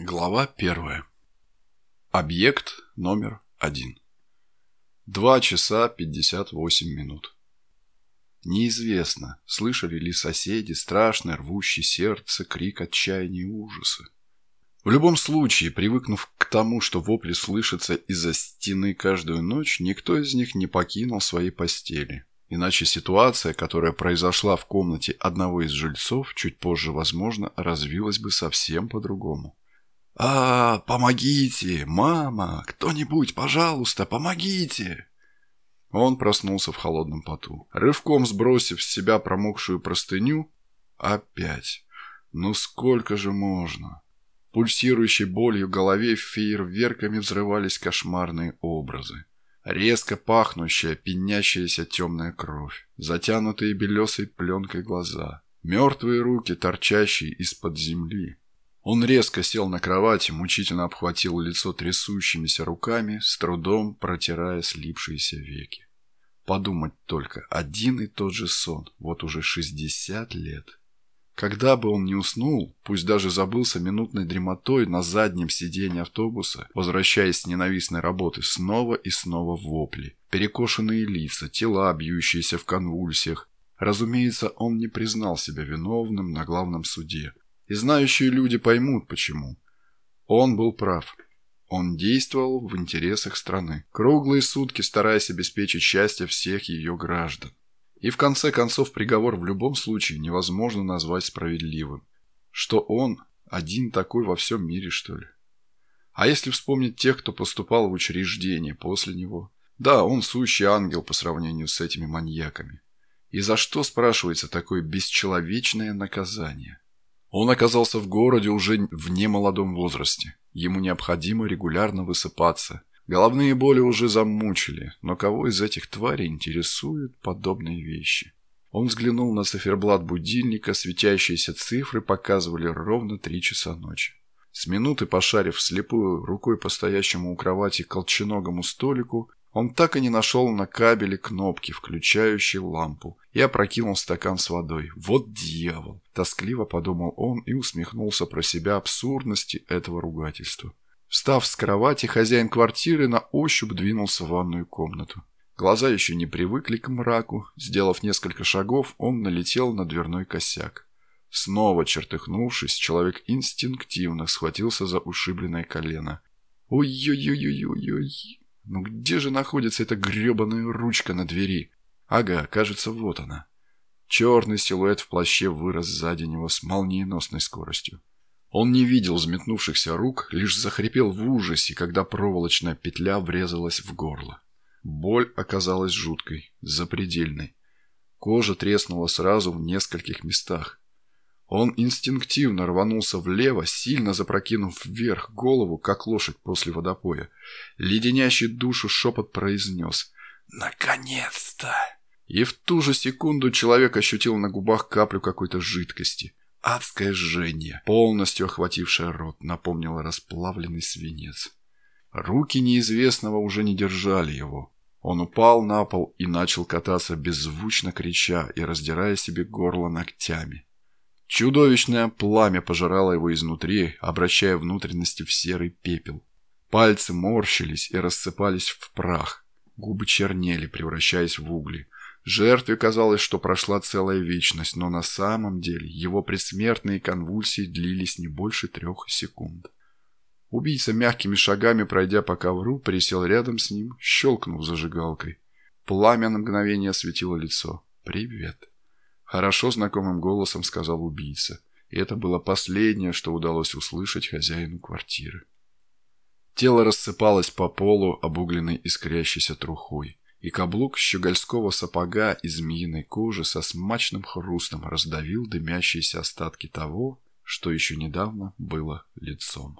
Глава первая. Объект номер один. Два часа пятьдесят восемь минут. Неизвестно, слышали ли соседи страшный, рвущий сердце крик отчаяния и ужаса. В любом случае, привыкнув к тому, что вопли слышатся из-за стены каждую ночь, никто из них не покинул своей постели. Иначе ситуация, которая произошла в комнате одного из жильцов, чуть позже, возможно, развилась бы совсем по-другому. «А, помогите! Мама! Кто-нибудь, пожалуйста, помогите!» Он проснулся в холодном поту. Рывком сбросив с себя промокшую простыню, опять. Ну сколько же можно? Пульсирующей болью в голове фейерверками взрывались кошмарные образы. Резко пахнущая, пенящаяся темная кровь, затянутые белесой пленкой глаза, мертвые руки, торчащие из-под земли, он резко сел на кровати, мучительно обхватил лицо трясущимися руками, с трудом протирая слипшиеся веки. Подумать только, один и тот же сон, вот уже 60 лет. Когда бы он не уснул, пусть даже забылся минутной дремотой на заднем сиденье автобуса, возвращаясь с ненавистной работы, снова и снова вопли, перекошенные лица, тела, бьющиеся в конвульсиях. Разумеется, он не признал себя виновным на главном суде, и знающие люди поймут, почему. Он был прав. Он действовал в интересах страны, круглые сутки стараясь обеспечить счастье всех ее граждан. И в конце концов приговор в любом случае невозможно назвать справедливым. Что он один такой во всем мире, что ли? А если вспомнить тех, кто поступал в учреждение после него? Да, он сущий ангел по сравнению с этими маньяками. И за что, спрашивается, такое бесчеловечное наказание? Он оказался в городе уже в немолодом возрасте. Ему необходимо регулярно высыпаться. Головные боли уже замучили, но кого из этих тварей интересуют подобные вещи? Он взглянул на циферблат будильника, светящиеся цифры показывали ровно три часа ночи. С минуты пошарив слепую рукой по стоящему у кровати колченогому столику, он так и не нашел на кабеле кнопки, включающей лампу, и опрокинул стакан с водой. «Вот дьявол!» – тоскливо подумал он и усмехнулся про себя абсурдности этого ругательства. Встав с кровати, хозяин квартиры на ощупь двинулся в ванную комнату. Глаза еще не привыкли к мраку. Сделав несколько шагов, он налетел на дверной косяк. Снова чертыхнувшись, человек инстинктивно схватился за ушибленное колено. «Ой-ой-ой-ой-ой-ой!» Ну где же находится эта гребаная ручка на двери? Ага, кажется, вот она. Черный силуэт в плаще вырос сзади него с молниеносной скоростью. Он не видел взметнувшихся рук, лишь захрипел в ужасе, когда проволочная петля врезалась в горло. Боль оказалась жуткой, запредельной. Кожа треснула сразу в нескольких местах. Он инстинктивно рванулся влево, сильно запрокинув вверх голову, как лошадь после водопоя. Леденящий душу шепот произнес «Наконец-то!» И в ту же секунду человек ощутил на губах каплю какой-то жидкости. Адское жжение, полностью охватившее рот, напомнило расплавленный свинец. Руки неизвестного уже не держали его. Он упал на пол и начал кататься, беззвучно крича и раздирая себе горло ногтями. Чудовищное пламя пожирало его изнутри, обращая внутренности в серый пепел. Пальцы морщились и рассыпались в прах. Губы чернели, превращаясь в угли. Жертве казалось, что прошла целая вечность, но на самом деле его предсмертные конвульсии длились не больше трех секунд. Убийца мягкими шагами, пройдя по ковру, присел рядом с ним, щелкнув зажигалкой. Пламя на мгновение осветило лицо. «Привет». Хорошо знакомым голосом сказал убийца. И это было последнее, что удалось услышать хозяину квартиры. Тело рассыпалось по полу, обугленной искрящейся трухой, и каблук щегольского сапога из змеиной кожи со смачным хрустом раздавил дымящиеся остатки того, что еще недавно было лицом.